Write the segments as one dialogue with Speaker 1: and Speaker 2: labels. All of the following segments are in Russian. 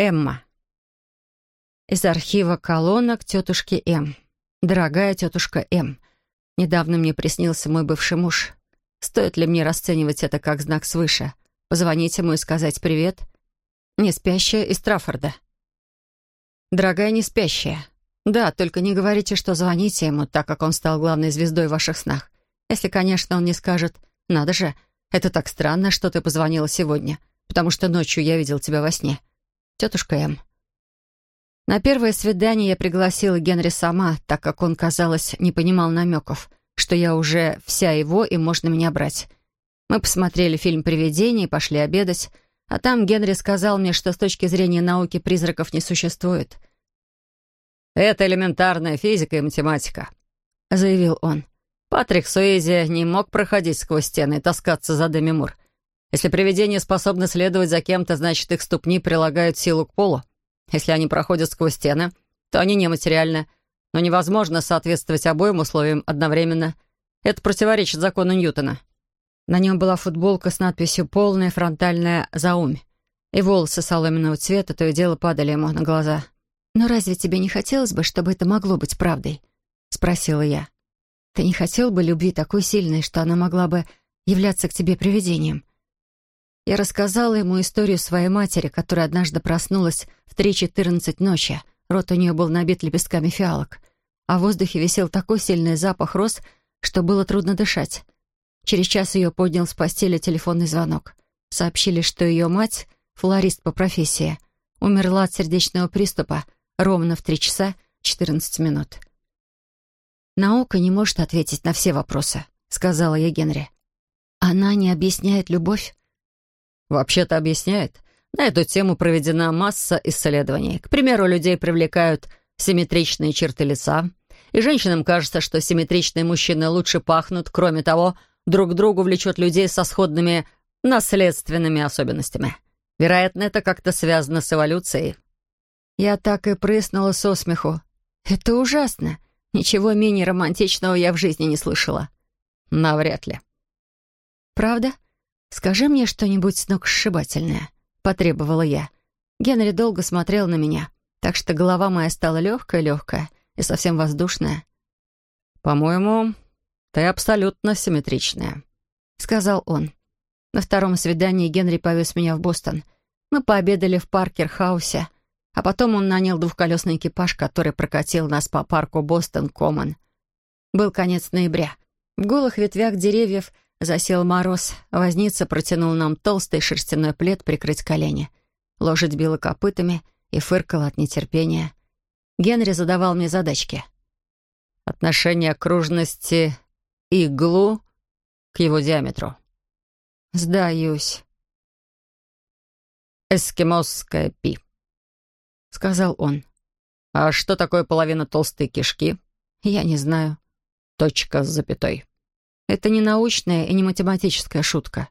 Speaker 1: Эмма. Из архива колонок тетушки М. Дорогая тетушка М. Недавно мне приснился мой бывший муж. Стоит ли мне расценивать это как знак свыше? Позвонить ему и сказать «привет»? Не спящая из Траффорда. Дорогая не спящая. Да, только не говорите, что звоните ему, так как он стал главной звездой в ваших снах. Если, конечно, он не скажет «надо же, это так странно, что ты позвонила сегодня, потому что ночью я видел тебя во сне». Тетушка М. На первое свидание я пригласила Генри сама, так как он, казалось, не понимал намеков, что я уже вся его и можно меня брать. Мы посмотрели фильм «Привидение» и пошли обедать, а там Генри сказал мне, что с точки зрения науки призраков не существует. «Это элементарная физика и математика», — заявил он. Патрик Суэзи не мог проходить сквозь стены и таскаться за Деми Мур. Если привидения способны следовать за кем-то, значит, их ступни прилагают силу к полу. Если они проходят сквозь стены, то они нематериальны, но невозможно соответствовать обоим условиям одновременно. Это противоречит закону Ньютона. На нем была футболка с надписью «Полная фронтальная заумь», и волосы соломенного цвета то и дело падали ему на глаза. «Но разве тебе не хотелось бы, чтобы это могло быть правдой?» — спросила я. «Ты не хотел бы любви такой сильной, что она могла бы являться к тебе привидением?» Я рассказала ему историю своей матери, которая однажды проснулась в 3.14 ночи. Рот у нее был набит лепестками фиалок, а в воздухе висел такой сильный запах роз, что было трудно дышать. Через час ее поднял с постели телефонный звонок. Сообщили, что ее мать, флорист по профессии, умерла от сердечного приступа ровно в 3 часа 14 минут. «Наука не может ответить на все вопросы», — сказала я Генри. «Она не объясняет любовь?»
Speaker 2: Вообще-то объясняет. На эту тему проведена масса исследований. К примеру, людей привлекают симметричные черты лица, и женщинам кажется, что симметричные мужчины лучше пахнут. Кроме того, друг другу влечет людей со сходными наследственными особенностями. Вероятно, это как-то связано с эволюцией.
Speaker 1: Я так и прыснула со смеху. Это ужасно. Ничего менее романтичного я в жизни не слышала.
Speaker 2: Навряд ли.
Speaker 1: Правда? «Скажи мне что-нибудь сногсшибательное», — потребовала я. Генри долго смотрел на меня, так что голова моя стала легкая-легкая и совсем воздушная.
Speaker 2: «По-моему, ты абсолютно симметричная», — сказал он.
Speaker 1: На втором свидании Генри повез меня в Бостон. Мы пообедали в Паркер-хаусе, а потом он нанял двухколесный экипаж, который прокатил нас по парку Бостон-Коммон. Был конец ноября. В голых ветвях деревьев — Засел мороз. Возница протянул нам толстый шерстяной плед прикрыть колени. Лошадь била копытами и фыркала от нетерпения. Генри задавал мне задачки.
Speaker 2: Отношение окружности иглу к его диаметру.
Speaker 1: «Сдаюсь».
Speaker 2: «Эскимосская пи», — сказал он. «А что такое половина толстой кишки?»
Speaker 1: «Я не знаю».
Speaker 2: «Точка с запятой».
Speaker 1: Это не научная и не математическая шутка.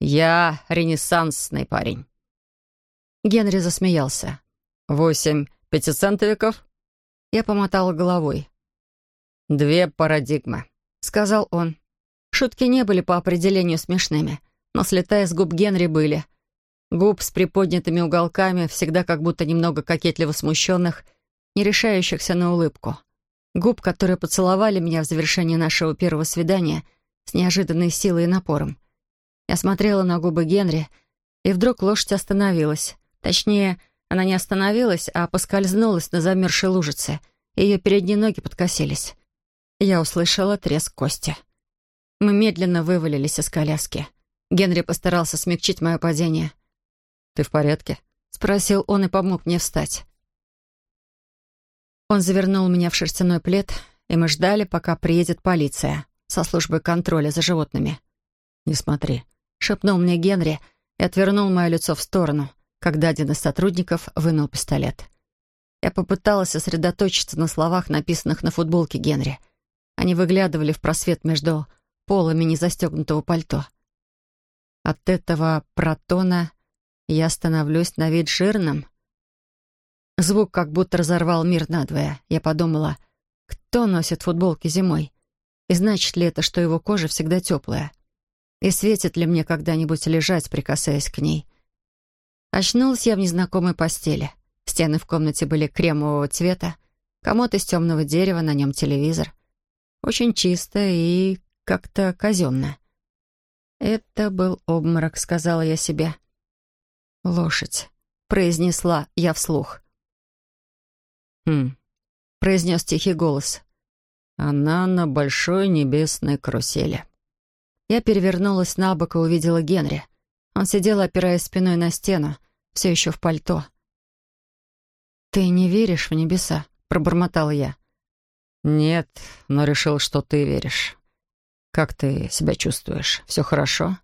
Speaker 2: Я ренессансный парень.
Speaker 1: Генри засмеялся.
Speaker 2: Восемь пятицентовиков?
Speaker 1: Я помотала головой.
Speaker 2: Две парадигмы,
Speaker 1: сказал он. Шутки не были по определению смешными, но слетая с губ Генри были. Губ с приподнятыми уголками, всегда как будто немного кокетливо смущенных, не решающихся на улыбку губ, которые поцеловали меня в завершении нашего первого свидания с неожиданной силой и напором. Я смотрела на губы Генри, и вдруг лошадь остановилась. Точнее, она не остановилась, а поскользнулась на замерзшей лужице, и ее передние ноги подкосились. Я услышала треск кости. Мы медленно вывалились из коляски. Генри постарался смягчить мое падение.
Speaker 2: «Ты в порядке?»
Speaker 1: — спросил он и помог мне встать. Он завернул меня в шерстяной плед, и мы ждали, пока приедет полиция со службы контроля за животными.
Speaker 2: «Не смотри», —
Speaker 1: шепнул мне Генри и отвернул мое лицо в сторону, когда один из сотрудников вынул пистолет. Я попыталась сосредоточиться на словах, написанных на футболке Генри. Они выглядывали в просвет между полами незастегнутого пальто. От этого протона я становлюсь на вид жирным, Звук как будто разорвал мир надвое. Я подумала, кто носит футболки зимой? И значит ли это, что его кожа всегда теплая? И светит ли мне когда-нибудь лежать, прикасаясь к ней? Очнулась я в незнакомой постели. Стены в комнате были кремового цвета, комод из темного дерева, на нем телевизор. Очень чисто и как-то казенно. «Это был обморок», — сказала я себе. «Лошадь», — произнесла я вслух.
Speaker 2: «Хм», — произнес тихий голос. «Она на большой небесной карусели».
Speaker 1: Я перевернулась на бок и увидела Генри. Он сидел, опираясь спиной на стену, все еще в пальто. «Ты не веришь в небеса?» — пробормотала я.
Speaker 2: «Нет, но решил, что ты веришь. Как ты себя чувствуешь? Все хорошо?»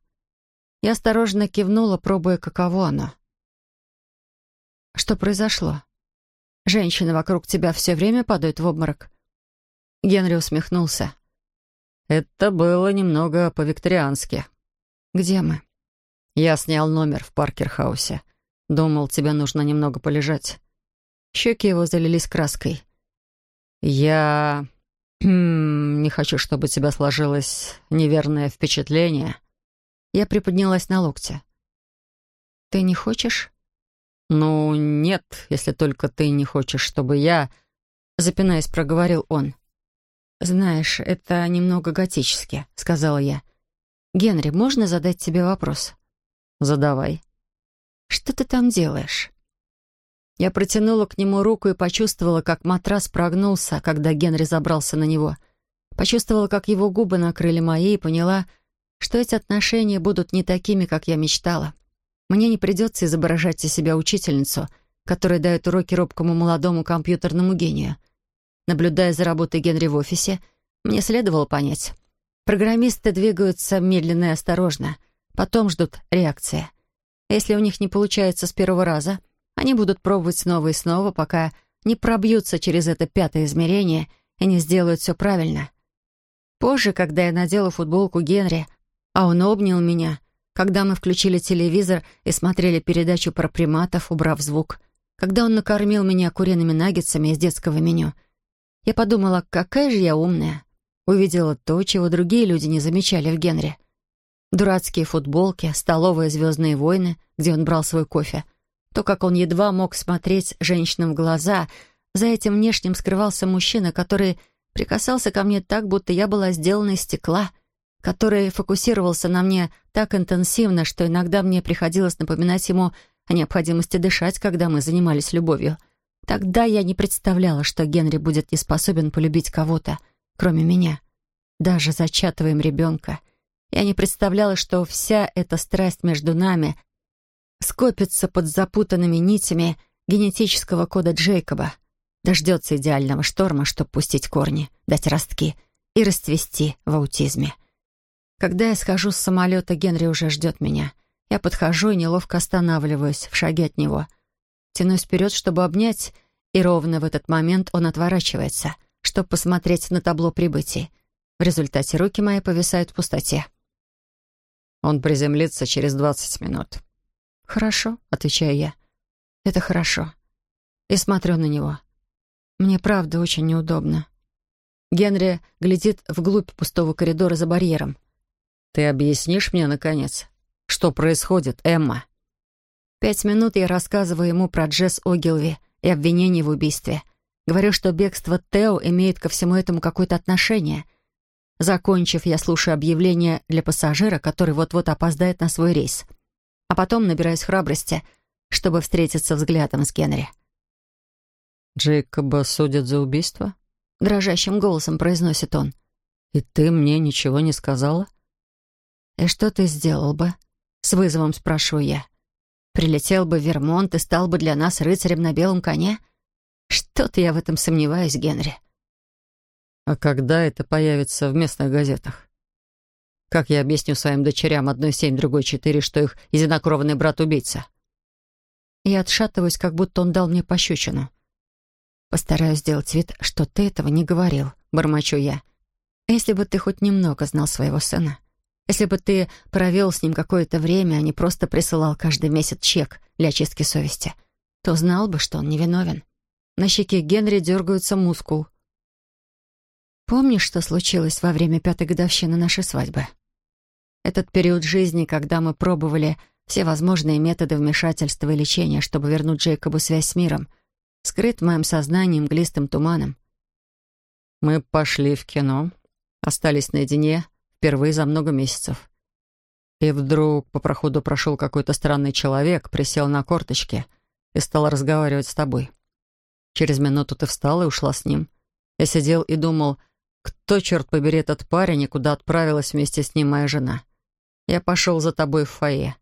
Speaker 1: Я осторожно кивнула, пробуя, каково оно. «Что произошло? Женщины вокруг тебя все время падают в обморок?» Генри усмехнулся.
Speaker 2: Это было немного по-викториански.
Speaker 1: Где мы?
Speaker 2: Я снял номер в Паркерхаусе. Думал, тебе нужно немного полежать.
Speaker 1: Щеки его залились краской.
Speaker 2: Я не хочу, чтобы у тебя сложилось неверное впечатление.
Speaker 1: Я приподнялась на локте. Ты не хочешь?
Speaker 2: Ну, нет, если только ты не хочешь, чтобы я...
Speaker 1: Запинаясь, проговорил он. «Знаешь, это немного готически», — сказала я. «Генри, можно задать тебе вопрос?»
Speaker 2: «Задавай».
Speaker 1: «Что ты там делаешь?» Я протянула к нему руку и почувствовала, как матрас прогнулся, когда Генри забрался на него. Почувствовала, как его губы накрыли мои, и поняла, что эти отношения будут не такими, как я мечтала. Мне не придется изображать из себя учительницу, которая дает уроки робкому молодому компьютерному гению — Наблюдая за работой Генри в офисе, мне следовало понять. Программисты двигаются медленно и осторожно, потом ждут реакции. Если у них не получается с первого раза, они будут пробовать снова и снова, пока не пробьются через это пятое измерение и не сделают все правильно. Позже, когда я надела футболку Генри, а он обнял меня, когда мы включили телевизор и смотрели передачу про приматов, убрав звук, когда он накормил меня куриными наггетсами из детского меню — я подумала, какая же я умная. Увидела то, чего другие люди не замечали в Генри. Дурацкие футболки, столовые «Звездные войны», где он брал свой кофе. То, как он едва мог смотреть женщинам в глаза. За этим внешним скрывался мужчина, который прикасался ко мне так, будто я была сделана из стекла, который фокусировался на мне так интенсивно, что иногда мне приходилось напоминать ему о необходимости дышать, когда мы занимались любовью — Тогда я не представляла, что Генри будет не способен полюбить кого-то, кроме меня. Даже зачатывая им ребенка. Я не представляла, что вся эта страсть между нами скопится под запутанными нитями генетического кода Джейкоба, дождется идеального шторма, чтобы пустить корни, дать ростки и расцвести в аутизме. Когда я схожу с самолета, Генри уже ждет меня. Я подхожу и неловко останавливаюсь в шаге от него — тянусь вперед, чтобы обнять, и ровно в этот момент он отворачивается, чтобы посмотреть на табло прибытий. В результате руки мои повисают в пустоте.
Speaker 2: Он приземлится через двадцать минут.
Speaker 1: «Хорошо», — отвечаю я. «Это хорошо». И смотрю на него. Мне правда очень неудобно. Генри глядит вглубь пустого коридора за барьером.
Speaker 2: «Ты объяснишь мне, наконец, что происходит, Эмма?»
Speaker 1: Пять минут я рассказываю ему про Джесс Огилви и обвинение в убийстве. Говорю, что бегство Тео имеет ко всему этому какое-то отношение. Закончив, я слушаю объявление для пассажира, который вот-вот опоздает на свой рейс. А потом набираюсь храбрости, чтобы встретиться взглядом с Генри.
Speaker 2: «Джейкоба судят за убийство?»
Speaker 1: — дрожащим голосом произносит он.
Speaker 2: «И ты мне ничего не сказала?»
Speaker 1: «И что ты сделал бы?» — с вызовом спрашиваю я. Прилетел бы в Вермонт и стал бы для нас рыцарем на белом коне? Что-то я в этом сомневаюсь, Генри.
Speaker 2: А когда это появится в местных газетах? Как я объясню своим дочерям одной семь, другой четыре, что их единокровный брат убийца?
Speaker 1: Я отшатываюсь, как будто он дал мне пощечину. Постараюсь сделать вид, что ты этого не говорил, бормочу я. Если бы ты хоть немного знал своего сына, если бы ты провел с ним какое-то время, а не просто присылал каждый месяц чек для очистки совести, то знал бы, что он невиновен. На щеке Генри дергается мускул. Помнишь, что случилось во время пятой годовщины нашей свадьбы? Этот период жизни, когда мы пробовали все возможные методы вмешательства и лечения, чтобы вернуть Джейкобу связь с миром, скрыт в моем сознании мглистым туманом.
Speaker 2: Мы пошли в кино, остались наедине впервые за много месяцев. И вдруг по проходу прошел какой-то странный человек, присел на корточки и стал разговаривать с тобой. Через минуту ты встала и ушла с ним. Я сидел и думал, кто, черт побери, этот парень, и куда отправилась вместе с ним моя жена. Я пошел за тобой в фойе.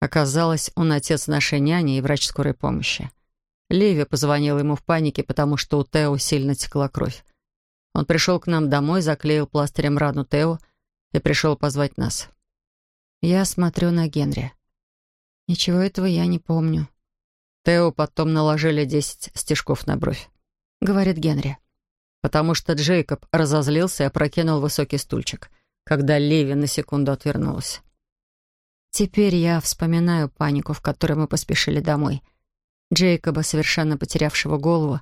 Speaker 2: Оказалось, он отец нашей няни и врач скорой помощи. Ливи позвонил ему в панике, потому что у Тео сильно текла кровь. Он пришел к нам домой, заклеил пластырем рану Тео и пришел позвать нас.
Speaker 1: Я смотрю на Генри. Ничего этого я не помню.
Speaker 2: Тео потом наложили десять стежков на бровь.
Speaker 1: Говорит Генри.
Speaker 2: Потому что Джейкоб разозлился и опрокинул высокий стульчик, когда Ливи на секунду отвернулась.
Speaker 1: Теперь я вспоминаю панику, в которой мы поспешили домой. Джейкоба, совершенно потерявшего голову,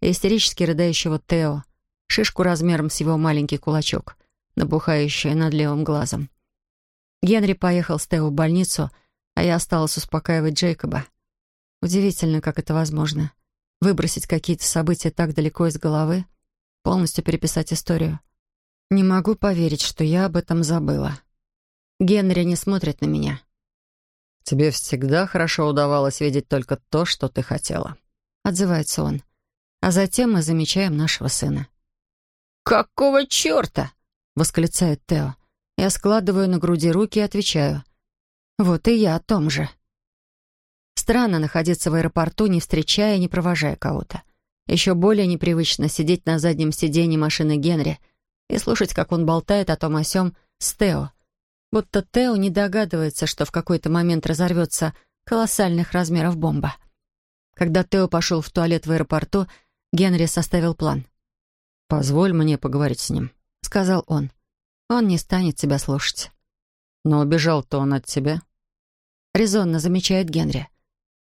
Speaker 1: и истерически рыдающего Тео, шишку размером с его маленький кулачок, набухающую над левым глазом. Генри поехал с Тео в больницу, а я осталась успокаивать Джейкоба. Удивительно, как это возможно. Выбросить какие-то события так далеко из головы, полностью переписать историю. Не могу поверить, что я об этом забыла. Генри не смотрит на меня.
Speaker 2: «Тебе всегда хорошо удавалось видеть только то, что ты хотела», —
Speaker 1: отзывается он. А затем мы замечаем нашего сына.
Speaker 2: «Какого черта?» — восклицает Тео.
Speaker 1: Я складываю на груди руки и отвечаю. «Вот и я о том же». Странно находиться в аэропорту, не встречая и не провожая кого-то. Еще более непривычно сидеть на заднем сиденье машины Генри и слушать, как он болтает о том о сём с Тео. Будто Тео не догадывается, что в какой-то момент разорвется колоссальных размеров бомба. Когда Тео пошел в туалет в аэропорту, Генри составил план.
Speaker 2: «Позволь мне поговорить с ним», —
Speaker 1: сказал он. Он не станет тебя слушать.
Speaker 2: Но убежал-то он от тебя.
Speaker 1: Резонно замечает Генри.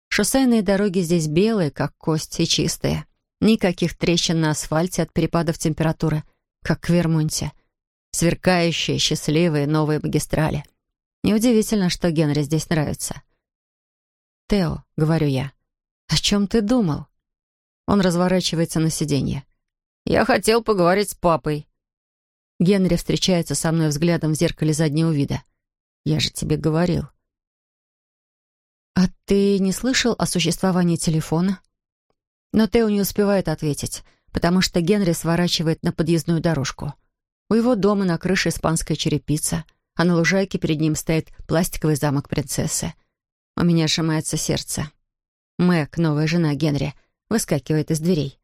Speaker 1: Шоссейные дороги здесь белые, как кость, и чистые. Никаких трещин на асфальте от перепадов температуры, как в Вермонте. Сверкающие, счастливые новые магистрали. Неудивительно, что Генри здесь нравится. «Тео», — говорю я, — «о чем ты думал?» Он разворачивается на сиденье.
Speaker 2: «Я хотел поговорить с папой».
Speaker 1: Генри встречается со мной взглядом в зеркале заднего вида. «Я же тебе говорил». «А ты не слышал о существовании телефона?» Но Тео не успевает ответить, потому что Генри сворачивает на подъездную дорожку. У его дома на крыше испанская черепица, а на лужайке перед ним стоит пластиковый замок принцессы. У меня сжимается сердце. Мэг, новая жена Генри, выскакивает из дверей.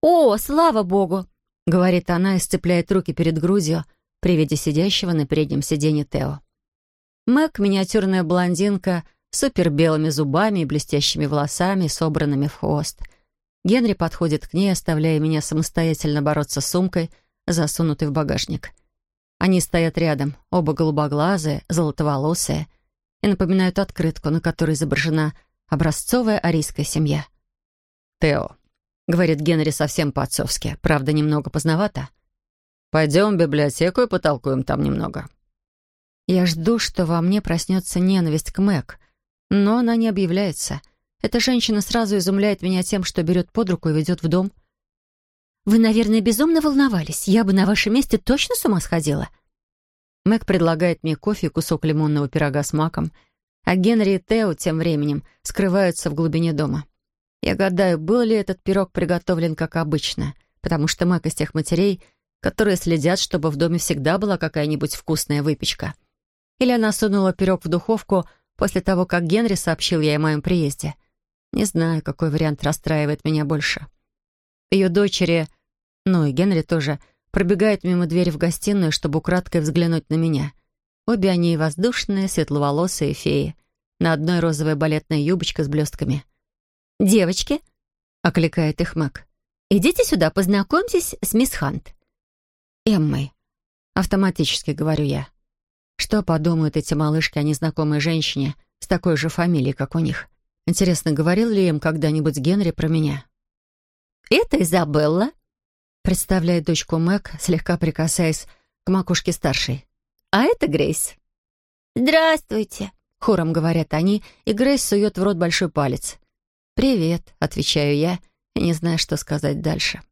Speaker 1: «О, слава богу!» — говорит она и сцепляет руки перед грудью при виде сидящего на переднем сиденье Тео. Мэг — миниатюрная блондинка с супербелыми зубами и блестящими волосами, собранными в хвост. Генри подходит к ней, оставляя меня самостоятельно бороться с сумкой, засунутой в багажник. Они стоят рядом, оба голубоглазые, золотоволосые, и напоминают открытку, на которой изображена образцовая арийская семья.
Speaker 2: «Тео, — говорит Генри совсем по-отцовски, правда, немного поздновато. «Пойдем в библиотеку и потолкуем там немного».
Speaker 1: Я жду, что во мне проснется ненависть к Мэг, но она не объявляется. Эта женщина сразу изумляет меня тем, что берет под руку и ведет в дом. «Вы, наверное, безумно волновались. Я бы на вашем месте точно с ума сходила». Мэг предлагает мне кофе и кусок лимонного пирога с маком, а Генри и Тео тем временем скрываются в глубине дома. Я гадаю, был ли этот пирог приготовлен как обычно, потому что Мак из тех матерей, которые следят, чтобы в доме всегда была какая-нибудь вкусная выпечка. Или она сунула пирог в духовку после того, как Генри сообщил ей о моем приезде. Не знаю, какой вариант расстраивает меня больше. Ее дочери, ну и Генри тоже, пробегают мимо двери в гостиную, чтобы украдкой взглянуть на меня. Обе они воздушные, светловолосые феи. На одной розовая балетная юбочка с блестками — «Девочки», — окликает их Мэг, — «идите сюда, познакомьтесь с мисс Хант». «Эммой», — автоматически говорю я. Что подумают эти малышки о незнакомой женщине с такой же фамилией, как у них? Интересно, говорил ли им когда-нибудь Генри про меня? «Это Изабелла», — представляет дочку Мэг, слегка прикасаясь к макушке старшей. «А это Грейс».
Speaker 3: «Здравствуйте», —
Speaker 1: Хором говорят они, и Грейс сует в рот большой палец. «Привет», — отвечаю я, не знаю, что сказать дальше.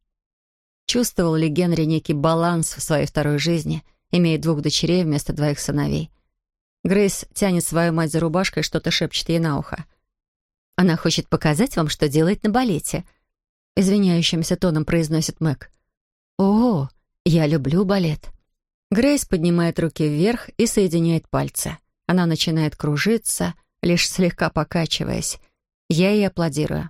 Speaker 1: Чувствовал ли Генри некий баланс в своей второй жизни, имея двух дочерей вместо двоих сыновей? Грейс тянет свою мать за рубашкой и что-то шепчет ей на ухо. «Она хочет показать вам, что делает на балете», — извиняющимся тоном произносит Мэг. «О, я люблю балет». Грейс поднимает руки вверх и соединяет пальцы. Она начинает кружиться, лишь слегка покачиваясь. Я ей аплодирую.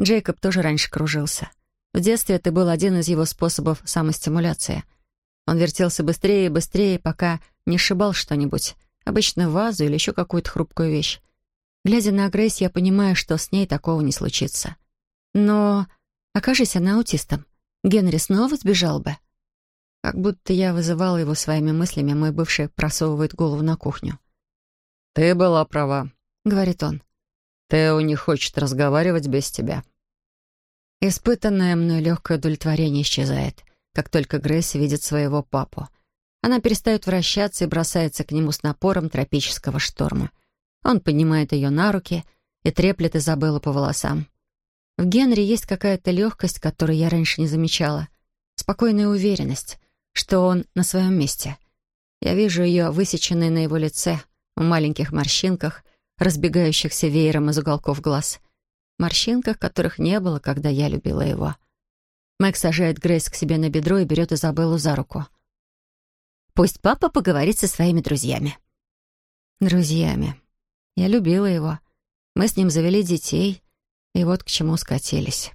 Speaker 1: Джейкоб тоже раньше кружился. В детстве это был один из его способов самостимуляции. Он вертелся быстрее и быстрее, пока не сшибал что-нибудь, обычно вазу или еще какую-то хрупкую вещь. Глядя на Грейс, я понимаю, что с ней такого не случится. Но, окажись она аутистом, Генри снова сбежал бы. Как будто я вызывала его своими мыслями, мой бывший просовывает голову на кухню.
Speaker 2: «Ты была права», —
Speaker 1: говорит он.
Speaker 2: «Тео не хочет разговаривать без тебя».
Speaker 1: Испытанное мной легкое удовлетворение исчезает, как только Грейс видит своего папу. Она перестает вращаться и бросается к нему с напором тропического шторма. Он поднимает ее на руки и треплет Изабеллу по волосам. В Генри есть какая-то легкость, которую я раньше не замечала. Спокойная уверенность, что он на своем месте. Я вижу ее высеченной на его лице — в маленьких морщинках, разбегающихся веером из уголков глаз. Морщинках, которых не было, когда я любила его. Мэг сажает Грейс к себе на бедро и берет Изабеллу за руку. «Пусть папа поговорит со своими друзьями». «Друзьями. Я любила его. Мы с ним завели детей, и вот к чему скатились».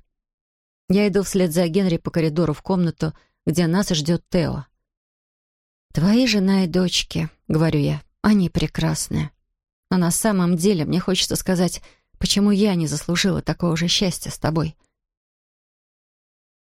Speaker 1: Я иду вслед за Генри по коридору в комнату, где нас ждет Тео. «Твои жена и дочки», — говорю я. Они прекрасны. Но на самом деле мне хочется сказать, почему я не заслужила такого же счастья с тобой. —